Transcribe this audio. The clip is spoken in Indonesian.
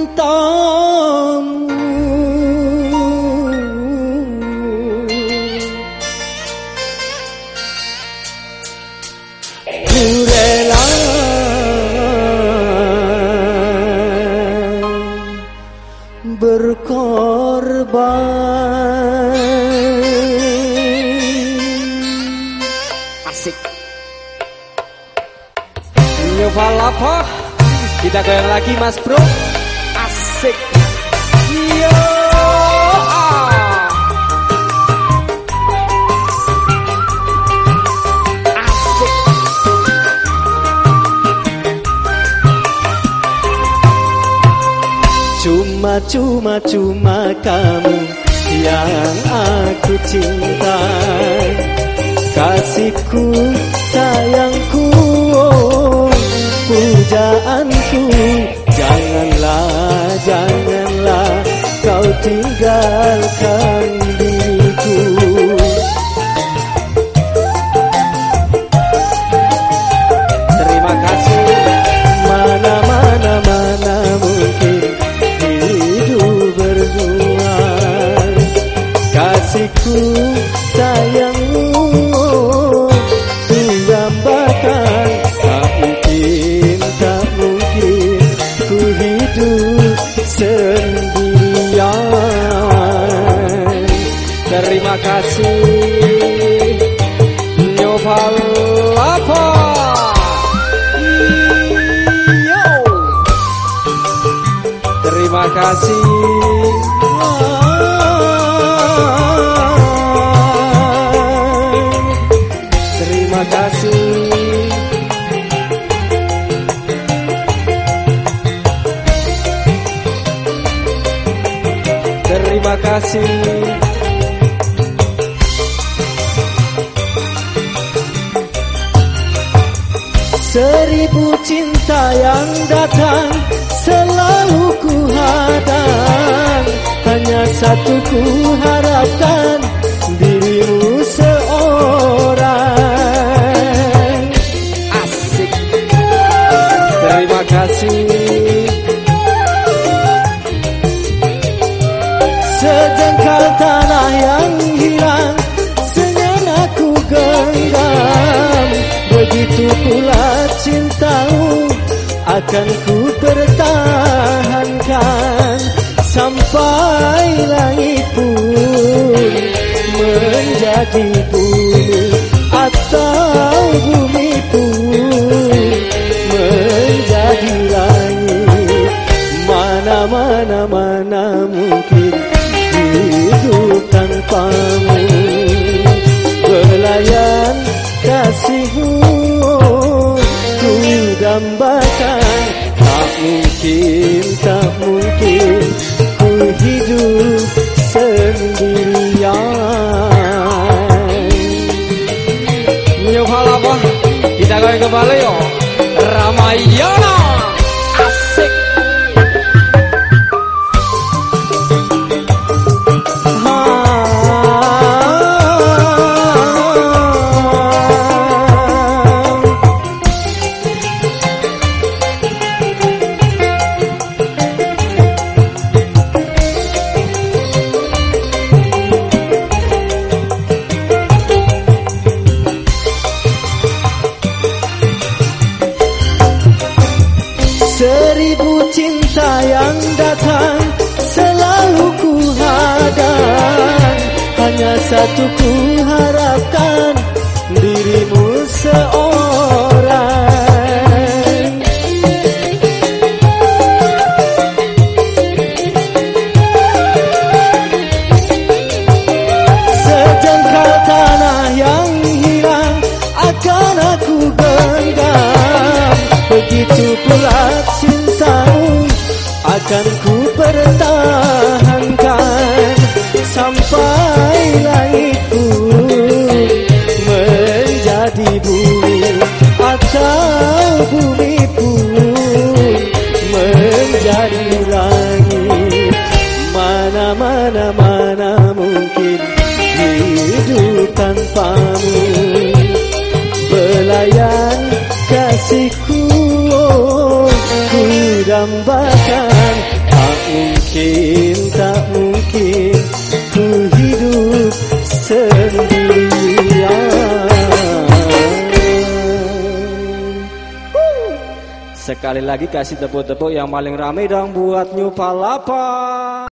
cintamu. Ku rela berkorban. Asik. Nyoba lapo kita goyang lagi mas bro. Asik. Yo Asik. Cuma cuma cuma kamu yang aku cinta Kasihku sayangku oh, pujaanku Janganlah kau tinggalkan diriku. Terima kasih. Mana mana mana mungkin hidup berdua Kasihku sayangmu Tugambakan tak Terima kasih Terima kasih Seribu cinta yang datang selalu ku hadang. Hanya satu ku harapkan dirimu seorang. Asik. Terima kasih Akan ku pertahankan Sampai langit pun Menjadi bumi Atau bumi pun Menjadi langit. Mana mana mana mungkin hidup tanpamu tak mungkin ku hidup sendirian. Nyoba lapor Kita kembali yo. Ramayana Hanya dambakan Tak mungkin, tak mungkin ku hidup sendirian. Sekali lagi kasih tepuk-tepuk yang paling ramai dong buat New Palapa